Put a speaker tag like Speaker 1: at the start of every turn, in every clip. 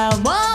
Speaker 1: I want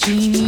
Speaker 1: Genie.